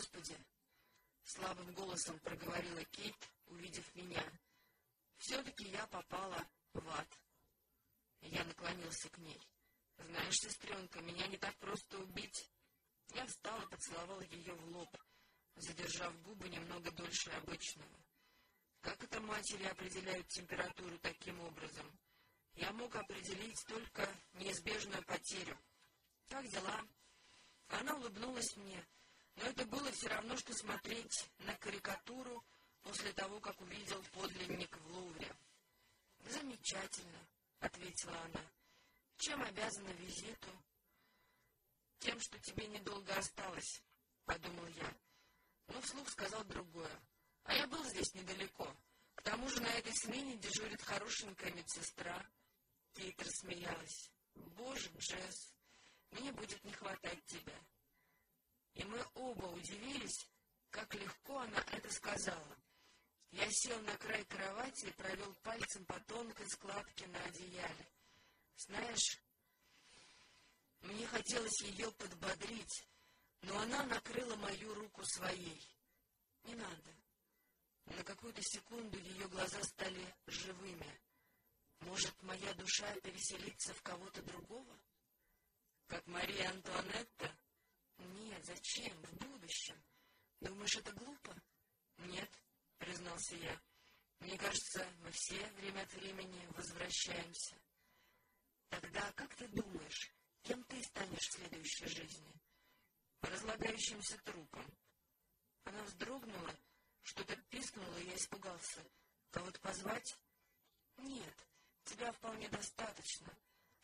Господи! — слабым голосом проговорила Кейт, увидев меня. Все-таки я попала в ад. Я наклонился к ней. Знаешь, сестренка, меня не так просто убить. Я встал и поцеловал ее в лоб, задержав губы немного дольше обычного. Как это матери определяют температуру таким образом? Я мог определить только неизбежную потерю. Как дела? Она улыбнулась мне, но это было все равно, что смотреть на карикатуру после того, как увидел подлинник в Лувре. «Замечательно», — ответила она. «Чем обязана визиту?» «Тем, что тебе недолго осталось», — подумал я. Но вслух сказал другое. «А я был здесь недалеко. К тому же на этой смене дежурит хорошенькая медсестра». Кейт рассмеялась. «Боже, Джесс, мне будет не хватать тебя». Удивились, как легко она это сказала. Я сел на край кровати и провел пальцем по тонкой складке на одеяле. Знаешь, мне хотелось ее подбодрить, но она накрыла мою руку своей. Не надо. На какую-то секунду ее глаза стали живыми. Может, моя душа переселится в кого-то другого? Как Мария Антуанетта? Зачем? В будущем. Думаешь, это глупо? Нет признался я. Мне кажется, мы все время от времени возвращаемся. Тогда как ты думаешь, кем ты станешь в следующей жизни? Разлагающимся трупом. Она вздрогнула, что-то пискнула, и я испугался. Кого-то позвать? Нет, тебя вполне достаточно,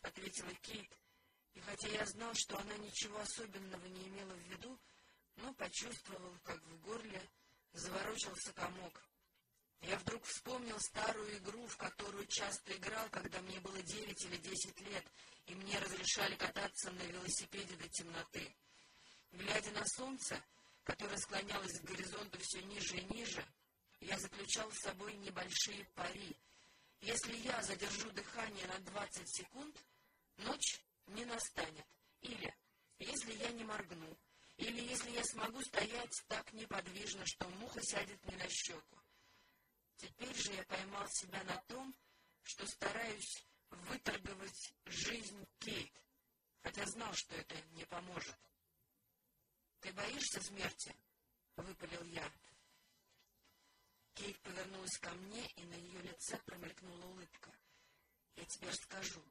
ответила Кейт. И хотя я знал, что она ничего особенного не имела в виду, но почувствовал, как в горле заворочился комок. Я вдруг вспомнил старую игру, в которую часто играл, когда мне было девять или десять лет, и мне разрешали кататься на велосипеде до темноты. Глядя на солнце, которое склонялось к горизонту все ниже и ниже, я заключал с собой небольшие пари. Если я задержу дыхание на двадцать секунд, ночь не настанет. Или, если я не моргну, или если я смогу стоять так неподвижно, что муха сядет мне на щеку. Теперь же я поймал себя на том, что стараюсь выторговать жизнь Кейт, хотя знал, что это не поможет. — Ты боишься смерти? — выпалил я. Кейт повернулась ко мне, и на ее лице промелькнула улыбка. — Я тебе расскажу.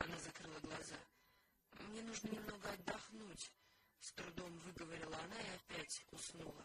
Она закрыла глаза. «Мне нужно немного отдохнуть», — с трудом выговорила она и опять уснула.